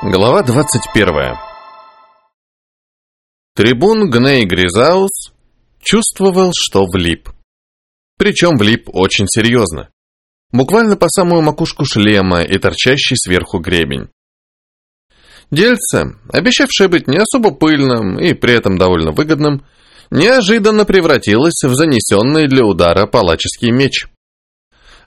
Глава 21. Трибун Гней Гризаус чувствовал, что влип. Причем влип очень серьезно. Буквально по самую макушку шлема и торчащий сверху гребень. Дельце, обещавшее быть не особо пыльным и при этом довольно выгодным, неожиданно превратилось в занесенный для удара палаческий меч.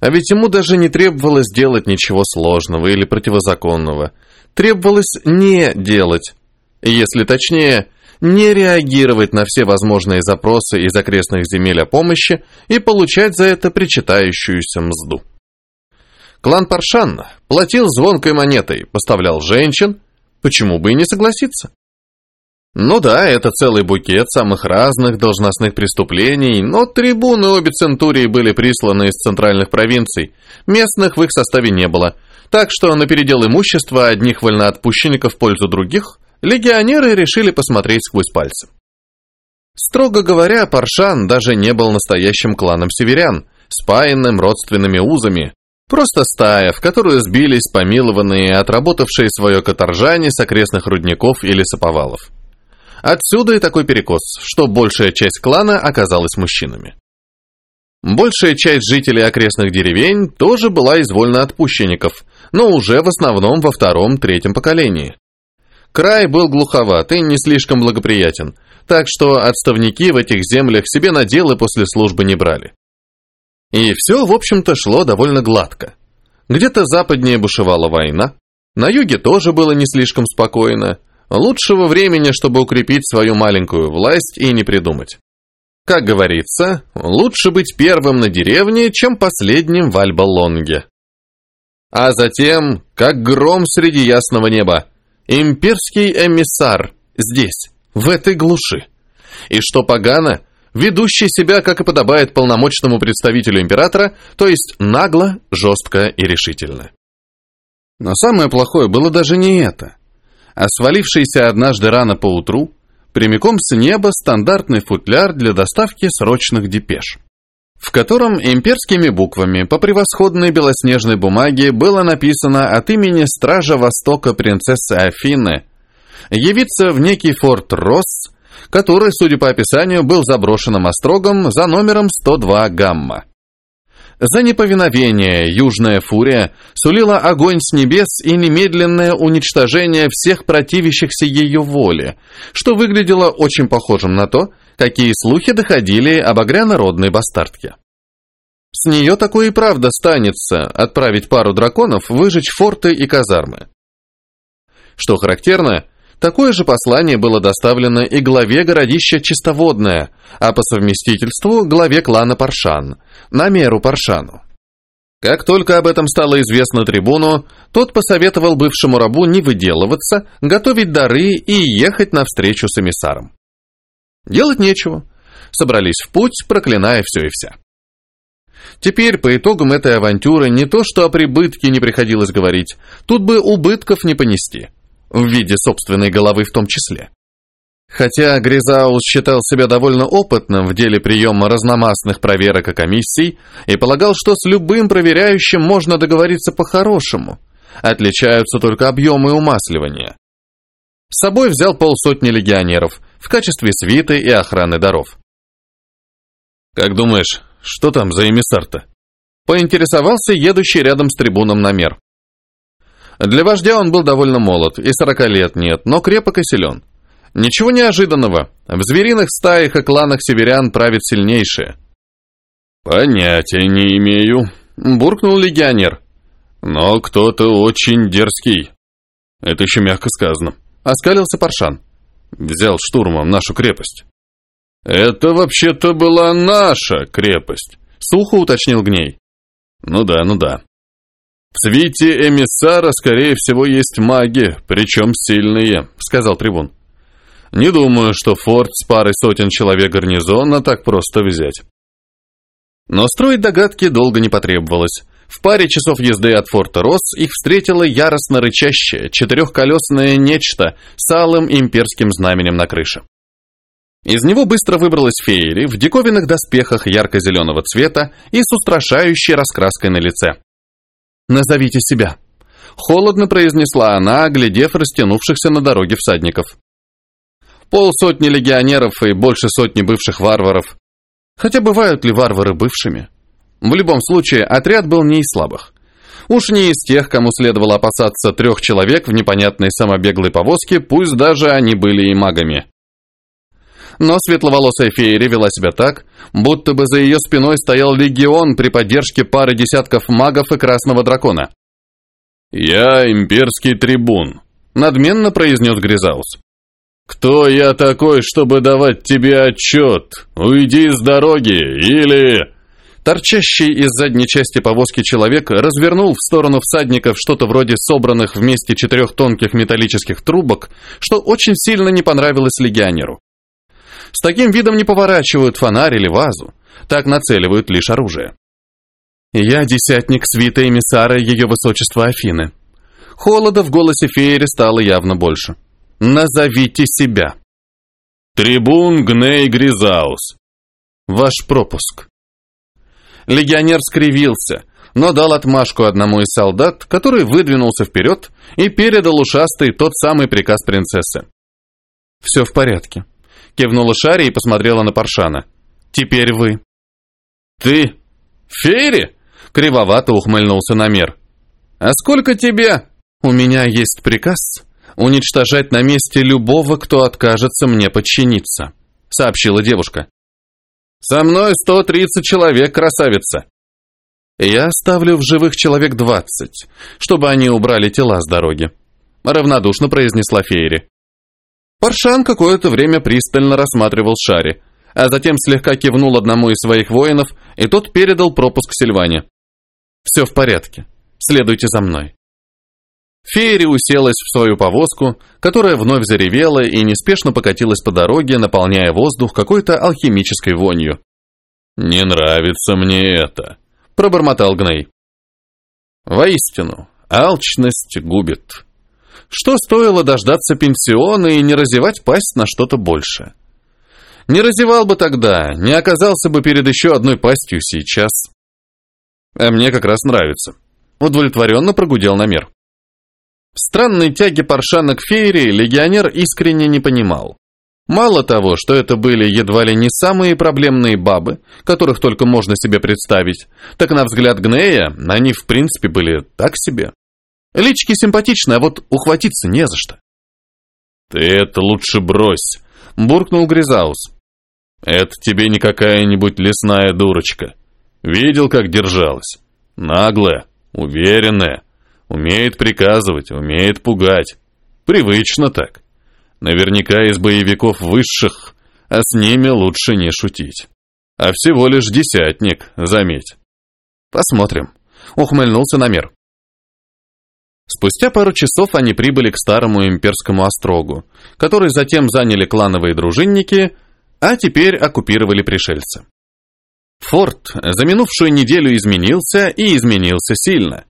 А ведь ему даже не требовалось делать ничего сложного или противозаконного. Требовалось не делать. Если точнее, не реагировать на все возможные запросы из окрестных земель о помощи и получать за это причитающуюся мзду. Клан Паршан платил звонкой монетой, поставлял женщин, почему бы и не согласиться? Ну да, это целый букет самых разных должностных преступлений, но трибуны обе центурии были присланы из центральных провинций, местных в их составе не было, так что на передел имущества одних вольноотпущенников в пользу других легионеры решили посмотреть сквозь пальцы. Строго говоря, Паршан даже не был настоящим кланом северян, спаянным родственными узами, просто стая, в которую сбились помилованные, отработавшие свое каторжане с окрестных рудников или саповалов. Отсюда и такой перекос, что большая часть клана оказалась мужчинами. Большая часть жителей окрестных деревень тоже была из вольноотпущенников, но уже в основном во втором-третьем поколении. Край был глуховат и не слишком благоприятен, так что отставники в этих землях себе наделы после службы не брали. И все, в общем-то, шло довольно гладко. Где-то западнее бушевала война, на юге тоже было не слишком спокойно, Лучшего времени, чтобы укрепить свою маленькую власть и не придумать. Как говорится, лучше быть первым на деревне, чем последним в Альба-Лонге. А затем, как гром среди ясного неба, имперский эмиссар здесь, в этой глуши. И что погано, ведущий себя, как и подобает полномочному представителю императора, то есть нагло, жестко и решительно. Но самое плохое было даже не это а свалившийся однажды рано поутру, прямиком с неба стандартный футляр для доставки срочных депеш, в котором имперскими буквами по превосходной белоснежной бумаге было написано от имени Стража Востока принцессы Афины явиться в некий форт Росс, который, судя по описанию, был заброшенным острогом за номером 102 Гамма. За неповиновение Южная Фурия сулила огонь с небес и немедленное уничтожение всех противящихся ее воле, что выглядело очень похожим на то, какие слухи доходили об огрянородной бастардке. С нее такое и правда станется отправить пару драконов выжечь форты и казармы. Что характерно, Такое же послание было доставлено и главе городища Чистоводное, а по совместительству главе клана Паршан, на меру Паршану. Как только об этом стало известно трибуну, тот посоветовал бывшему рабу не выделываться, готовить дары и ехать навстречу с эмиссаром. Делать нечего. Собрались в путь, проклиная все и вся. Теперь, по итогам этой авантюры, не то что о прибытке не приходилось говорить, тут бы убытков не понести – в виде собственной головы в том числе. Хотя Гризаус считал себя довольно опытным в деле приема разномастных проверок и комиссий и полагал, что с любым проверяющим можно договориться по-хорошему, отличаются только объемы умасливания. С собой взял полсотни легионеров в качестве свиты и охраны даров. «Как думаешь, что там за эмиссар-то?» Поинтересовался едущий рядом с трибуном намер. Для вождя он был довольно молод, и сорока лет нет, но крепок и силен. Ничего неожиданного. В звериных стаях и кланах северян правит сильнейшие. «Понятия не имею», — буркнул легионер. «Но кто-то очень дерзкий». «Это еще мягко сказано», — оскалился Паршан. «Взял штурмом нашу крепость». «Это вообще-то была наша крепость», — сухо уточнил Гней. «Ну да, ну да. «В свите эмиссара, скорее всего, есть маги, причем сильные», — сказал трибун. «Не думаю, что форт с парой сотен человек гарнизона так просто взять». Но строить догадки долго не потребовалось. В паре часов езды от форта Росс их встретило яростно рычащее, четырехколесное нечто с алым имперским знаменем на крыше. Из него быстро выбралась феери в диковинных доспехах ярко-зеленого цвета и с устрашающей раскраской на лице. «Назовите себя», Холодно произнесла она, оглядев растянувшихся на дороге всадников. Полсотни легионеров и больше сотни бывших варваров. Хотя бывают ли варвары бывшими? В любом случае, отряд был не из слабых. Уж не из тех, кому следовало опасаться трех человек в непонятной самобеглой повозке, пусть даже они были и магами. Но светловолосая фея вела себя так, будто бы за ее спиной стоял легион при поддержке пары десятков магов и красного дракона. «Я имперский трибун», — надменно произнес Гризаус. «Кто я такой, чтобы давать тебе отчет? Уйди с дороги, или...» Торчащий из задней части повозки человек развернул в сторону всадников что-то вроде собранных вместе четырех тонких металлических трубок, что очень сильно не понравилось легионеру. С таким видом не поворачивают фонарь или вазу, так нацеливают лишь оружие. Я десятник свита эмиссара ее высочества Афины. Холода в голосе Феери стало явно больше. Назовите себя. Трибун Гней Гризаус. Ваш пропуск. Легионер скривился, но дал отмашку одному из солдат, который выдвинулся вперед и передал ушастый тот самый приказ принцессы. «Все в порядке», — кивнула Шари и посмотрела на Паршана. «Теперь вы». «Ты? Фейри?» — кривовато ухмыльнулся Намер. «А сколько тебе?» «У меня есть приказ уничтожать на месте любого, кто откажется мне подчиниться», — сообщила девушка. «Со мной 130 человек, красавица!» «Я оставлю в живых человек 20, чтобы они убрали тела с дороги», — равнодушно произнесла Фейри. Паршан какое-то время пристально рассматривал Шари, а затем слегка кивнул одному из своих воинов, и тот передал пропуск Сильване. «Все в порядке. Следуйте за мной». Фейри уселась в свою повозку, которая вновь заревела и неспешно покатилась по дороге, наполняя воздух какой-то алхимической вонью. «Не нравится мне это», — пробормотал Гней. «Воистину, алчность губит. Что стоило дождаться пенсиона и не разевать пасть на что-то большее? Не разевал бы тогда, не оказался бы перед еще одной пастью сейчас. А мне как раз нравится». Удовлетворенно прогудел намер. Странной тяги Паршана к Фейре легионер искренне не понимал. Мало того, что это были едва ли не самые проблемные бабы, которых только можно себе представить, так на взгляд Гнея они в принципе были так себе. Лички симпатичные, а вот ухватиться не за что. «Ты это лучше брось», — буркнул Гризаус. «Это тебе не какая-нибудь лесная дурочка. Видел, как держалась? Наглая, уверенная». Умеет приказывать, умеет пугать. Привычно так. Наверняка из боевиков высших, а с ними лучше не шутить. А всего лишь десятник, заметь. Посмотрим. Ухмыльнулся Намер. Спустя пару часов они прибыли к старому имперскому острогу, который затем заняли клановые дружинники, а теперь оккупировали пришельцы. Форт за минувшую неделю изменился и изменился сильно.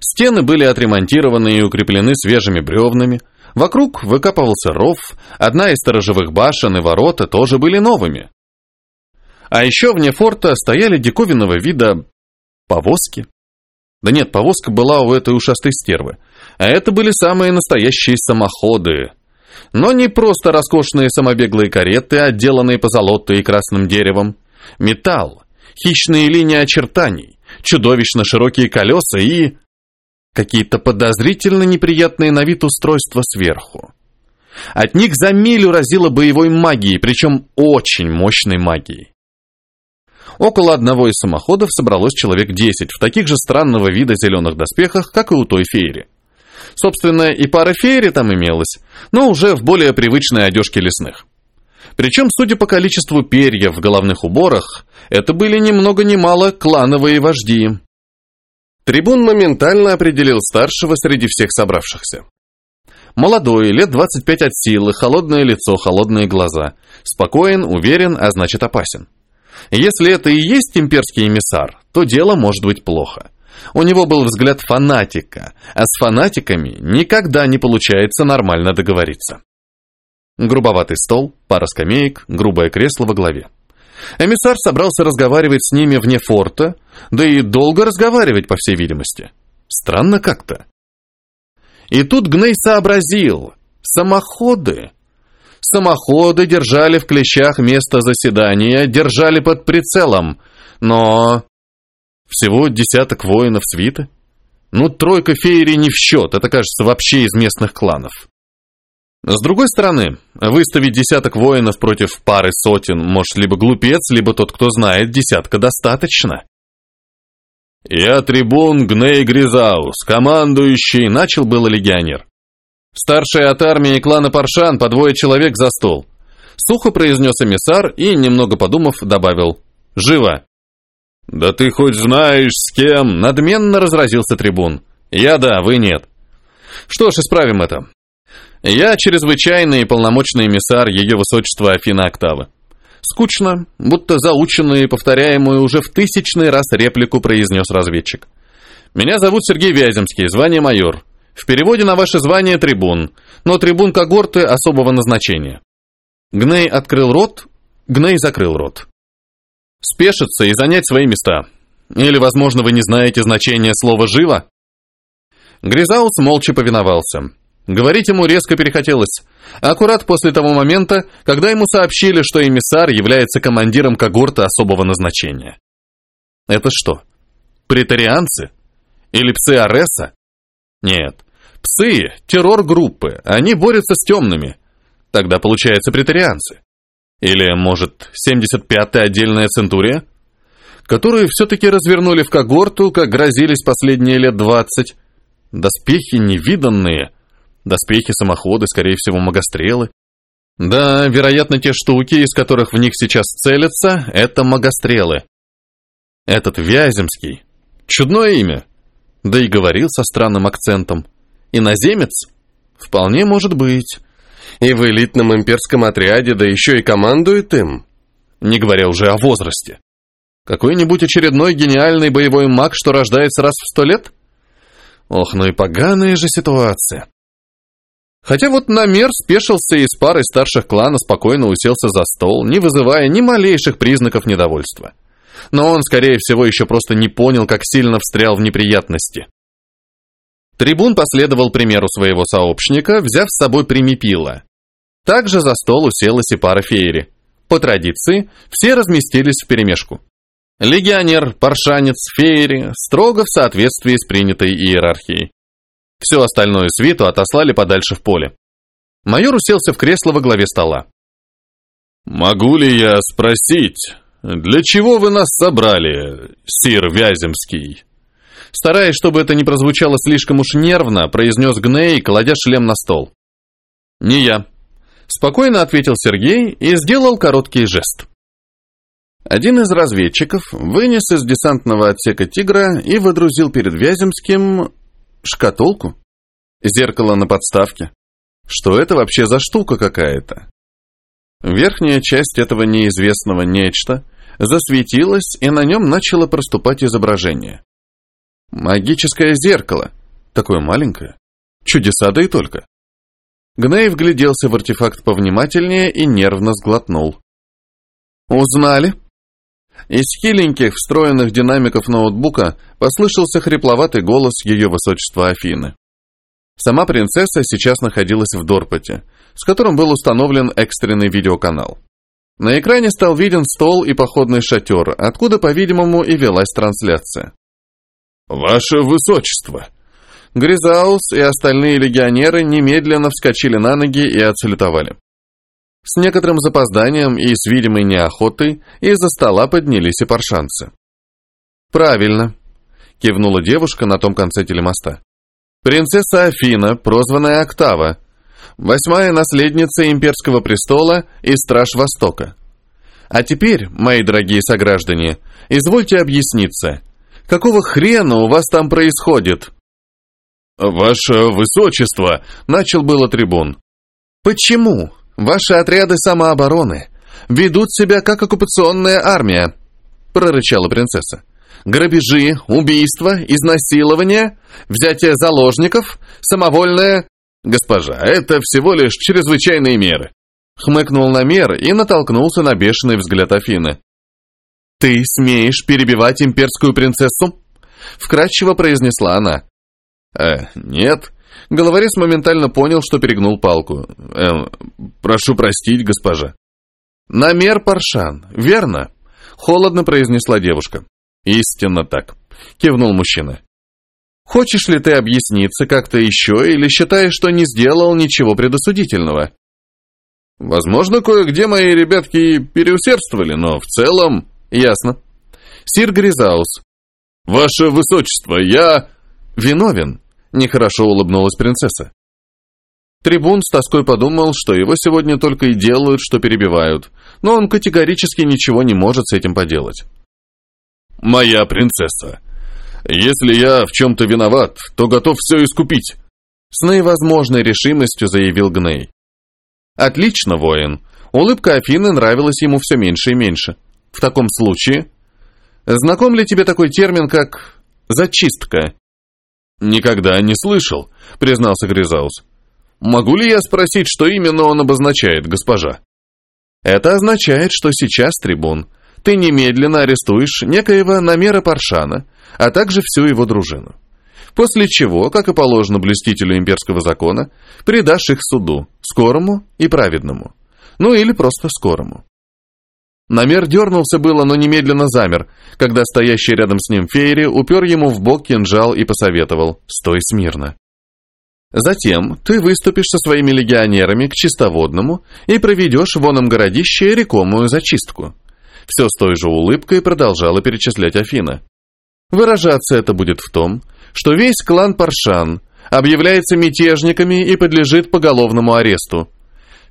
Стены были отремонтированы и укреплены свежими бревнами. Вокруг выкапывался ров, одна из сторожевых башен и ворота тоже были новыми. А еще вне форта стояли диковинного вида повозки. Да нет, повозка была у этой ушастой стервы. А это были самые настоящие самоходы. Но не просто роскошные самобеглые кареты, отделанные позолотой и красным деревом. Металл, хищные линии очертаний, чудовищно широкие колеса и какие-то подозрительно неприятные на вид устройства сверху. От них за милю разило боевой магией, причем очень мощной магией. Около одного из самоходов собралось человек 10 в таких же странного вида зеленых доспехах, как и у той феери. Собственно, и пара феери там имелась, но уже в более привычной одежке лесных. Причем, судя по количеству перьев в головных уборах, это были ни много ни мало клановые вожди. Трибун моментально определил старшего среди всех собравшихся. Молодой, лет 25 от силы, холодное лицо, холодные глаза. Спокоен, уверен, а значит опасен. Если это и есть имперский эмиссар, то дело может быть плохо. У него был взгляд фанатика, а с фанатиками никогда не получается нормально договориться. Грубоватый стол, пара скамеек, грубое кресло во главе. Эмиссар собрался разговаривать с ними вне форта, да и долго разговаривать, по всей видимости. Странно как-то. И тут Гней сообразил. Самоходы. Самоходы держали в клещах место заседания, держали под прицелом. Но... Всего десяток воинов свиты. Ну, тройка феерий не в счет, это, кажется, вообще из местных кланов. С другой стороны, выставить десяток воинов против пары сотен может либо глупец, либо тот, кто знает, десятка достаточно. «Я трибун Гней Гризаус, командующий», — начал было легионер. Старший от армии клана Паршан по двое человек за стол. Сухо произнес эмиссар и, немного подумав, добавил «Живо!» «Да ты хоть знаешь, с кем?» — надменно разразился трибун. «Я да, вы нет». «Что ж, исправим это. Я чрезвычайный и полномочный эмиссар Ее Высочества Афина Октавы. Скучно, будто заученную и повторяемую уже в тысячный раз реплику произнес разведчик. Меня зовут Сергей Вяземский, звание майор. В переводе на ваше звание трибун, но трибун когорты особого назначения. Гней открыл рот, Гней закрыл рот. Спешиться и занять свои места. Или, возможно, вы не знаете значение слова «живо»? Гризаус молча повиновался. Говорить ему резко перехотелось. Аккурат после того момента, когда ему сообщили, что эмиссар является командиром когорты особого назначения. Это что, претарианцы? Или псы Ареса? Нет, псы – террор группы, они борются с темными. Тогда получается претарианцы. Или, может, 75-я отдельная центурия? Которую все-таки развернули в когорту, как грозились последние лет 20. Доспехи невиданные – Доспехи, самоходы, скорее всего, магострелы. Да, вероятно, те штуки, из которых в них сейчас целятся, это магострелы. Этот Вяземский. Чудное имя. Да и говорил со странным акцентом. Иноземец? Вполне может быть. И в элитном имперском отряде, да еще и командует им. Не говоря уже о возрасте. Какой-нибудь очередной гениальный боевой маг, что рождается раз в сто лет? Ох, ну и поганая же ситуация. Хотя вот Намер спешился и с парой старших клана спокойно уселся за стол, не вызывая ни малейших признаков недовольства. Но он, скорее всего, еще просто не понял, как сильно встрял в неприятности. Трибун последовал примеру своего сообщника, взяв с собой примепила. Также за стол уселась и пара феери. По традиции, все разместились вперемешку. Легионер, паршанец, феери, строго в соответствии с принятой иерархией. Всю остальную свиту отослали подальше в поле. Майор уселся в кресло во главе стола. «Могу ли я спросить, для чего вы нас собрали, сир Вяземский?» Стараясь, чтобы это не прозвучало слишком уж нервно, произнес Гней, кладя шлем на стол. «Не я», — спокойно ответил Сергей и сделал короткий жест. Один из разведчиков вынес из десантного отсека «Тигра» и выдрузил перед Вяземским Шкатулку? Зеркало на подставке? Что это вообще за штука какая-то? Верхняя часть этого неизвестного нечто засветилась, и на нем начало проступать изображение. Магическое зеркало. Такое маленькое. Чудеса да и только. Гней вгляделся в артефакт повнимательнее и нервно сглотнул. «Узнали?» Из хиленьких, встроенных динамиков ноутбука послышался хрипловатый голос ее высочества Афины. Сама принцесса сейчас находилась в Дорпоте, с которым был установлен экстренный видеоканал. На экране стал виден стол и походный шатер, откуда, по-видимому, и велась трансляция. «Ваше высочество!» Гризаус и остальные легионеры немедленно вскочили на ноги и отсалютовали. С некоторым запозданием и с видимой неохотой из-за стола поднялись и паршанцы. «Правильно», — кивнула девушка на том конце телемоста. «Принцесса Афина, прозванная Октава, восьмая наследница имперского престола и страж Востока. А теперь, мои дорогие сограждане, извольте объясниться, какого хрена у вас там происходит?» «Ваше высочество», — начал было трибун. «Почему?» Ваши отряды самообороны ведут себя как оккупационная армия, прорычала принцесса. Грабежи, убийства, изнасилования, взятие заложников, самовольное... Госпожа, это всего лишь чрезвычайные меры. Хмыкнул на мер и натолкнулся на бешеный взгляд Афины. «Ты смеешь перебивать имперскую принцессу?» Вкратчиво произнесла она. Э, нет. Головорез моментально понял, что перегнул палку. Э, прошу простить, госпожа. Намер Паршан, верно? Холодно произнесла девушка. Истинно так. Кивнул мужчина. Хочешь ли ты объясниться как-то еще или считаешь, что не сделал ничего предосудительного? Возможно, кое-где мои ребятки переусердствовали, но в целом... Ясно. Сир Гризаус. Ваше Высочество, я... Виновен. Нехорошо улыбнулась принцесса. Трибун с тоской подумал, что его сегодня только и делают, что перебивают, но он категорически ничего не может с этим поделать. «Моя принцесса, если я в чем-то виноват, то готов все искупить», с наивозможной решимостью заявил Гней. «Отлично, воин». Улыбка Афины нравилась ему все меньше и меньше. В таком случае, знаком ли тебе такой термин, как «зачистка»? «Никогда не слышал», — признался Гризаус. «Могу ли я спросить, что именно он обозначает, госпожа?» «Это означает, что сейчас, трибун, ты немедленно арестуешь некоего Намера Паршана, а также всю его дружину. После чего, как и положено блюстителю имперского закона, предашь их суду, скорому и праведному. Ну или просто скорому. Намер дернулся было, но немедленно замер, когда стоящий рядом с ним Фейри упер ему в бок кинжал и посоветовал «Стой смирно». Затем ты выступишь со своими легионерами к чистоводному и проведешь в оном городище рекомую зачистку. Все с той же улыбкой продолжала перечислять Афина. Выражаться это будет в том, что весь клан Паршан объявляется мятежниками и подлежит поголовному аресту.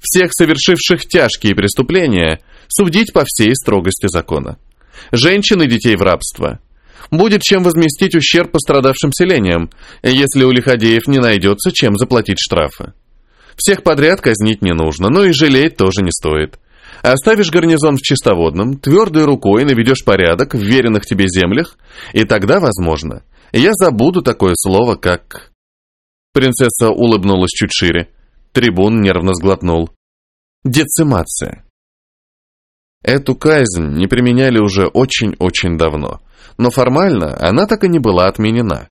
Всех совершивших тяжкие преступления судить по всей строгости закона. Женщин и детей в рабство. Будет чем возместить ущерб пострадавшим селениям, если у лиходеев не найдется, чем заплатить штрафы. Всех подряд казнить не нужно, но и жалеть тоже не стоит. Оставишь гарнизон в чистоводном, твердой рукой наведешь порядок в веренных тебе землях, и тогда, возможно, я забуду такое слово, как... Принцесса улыбнулась чуть шире. Трибун нервно сглотнул. Децимация. Эту казнь не применяли уже очень-очень давно, но формально она так и не была отменена.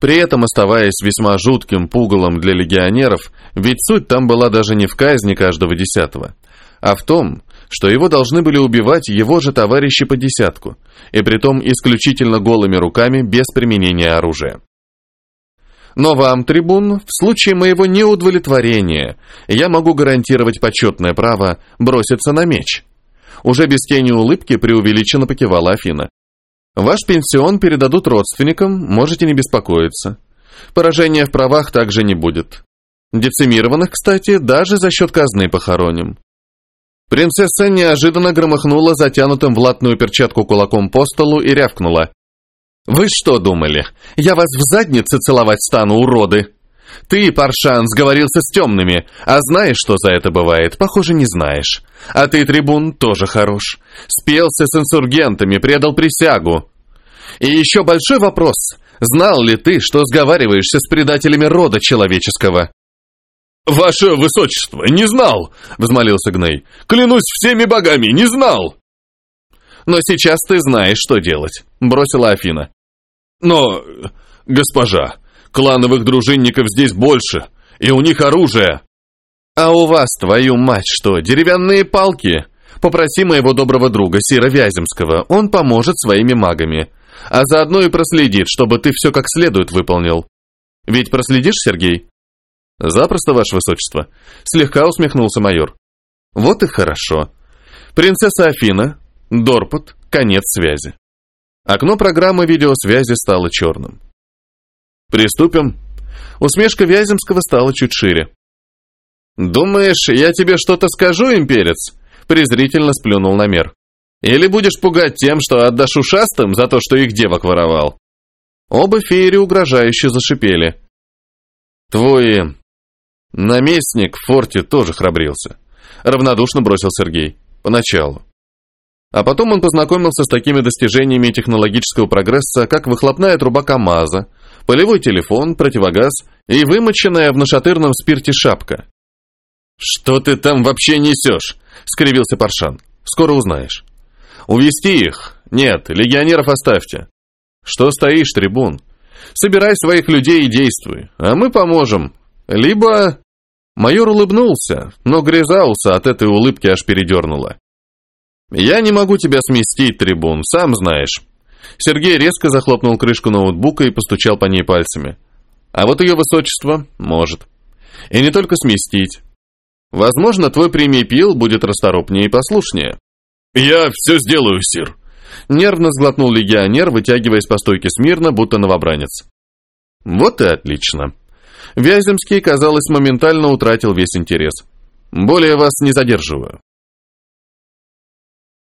При этом оставаясь весьма жутким пугалом для легионеров, ведь суть там была даже не в казни каждого десятого, а в том, что его должны были убивать его же товарищи по десятку, и притом исключительно голыми руками без применения оружия. Но вам, трибун, в случае моего неудовлетворения, я могу гарантировать почетное право броситься на меч. Уже без тени улыбки преувеличенно покивала Афина. Ваш пенсион передадут родственникам, можете не беспокоиться. Поражения в правах также не будет. Децимированных, кстати, даже за счет казны похороним. Принцесса неожиданно громыхнула затянутым в латную перчатку кулаком по столу и рявкнула. «Вы что думали? Я вас в заднице целовать стану, уроды!» Ты, Паршан, сговорился с темными, а знаешь, что за это бывает? Похоже, не знаешь. А ты, трибун, тоже хорош. Спелся с инсургентами, предал присягу. И еще большой вопрос. Знал ли ты, что сговариваешься с предателями рода человеческого? «Ваше высочество, не знал!» — взмолился Гней. «Клянусь всеми богами, не знал!» «Но сейчас ты знаешь, что делать», — бросила Афина. «Но, госпожа, Клановых дружинников здесь больше, и у них оружие. А у вас, твою мать, что, деревянные палки? Попроси моего доброго друга Сира Вяземского, он поможет своими магами. А заодно и проследит, чтобы ты все как следует выполнил. Ведь проследишь, Сергей? Запросто, ваше высочество. Слегка усмехнулся майор. Вот и хорошо. Принцесса Афина, Дорпот, конец связи. Окно программы видеосвязи стало черным. «Приступим?» Усмешка Вяземского стала чуть шире. «Думаешь, я тебе что-то скажу, имперец?» презрительно сплюнул на мер. «Или будешь пугать тем, что отдашь ушастым за то, что их девок воровал?» Оба феери угрожающе зашипели. «Твой наместник в форте тоже храбрился», равнодушно бросил Сергей. «Поначалу. А потом он познакомился с такими достижениями технологического прогресса, как выхлопная труба КАМАЗа, полевой телефон, противогаз и вымоченная в нашатырном спирте шапка. «Что ты там вообще несешь?» — скривился Паршан. «Скоро узнаешь». «Увести их? Нет, легионеров оставьте». «Что стоишь, трибун? Собирай своих людей и действуй, а мы поможем. Либо...» Майор улыбнулся, но Гризауса от этой улыбки аж передернуло. «Я не могу тебя сместить, трибун, сам знаешь». Сергей резко захлопнул крышку ноутбука и постучал по ней пальцами. «А вот ее высочество может. И не только сместить. Возможно, твой пил будет расторопнее и послушнее». «Я все сделаю, сир», Нервно сглотнул легионер, вытягиваясь по стойке смирно, будто новобранец. Вот и отлично. Вяземский, казалось, моментально утратил весь интерес. Более вас не задерживаю.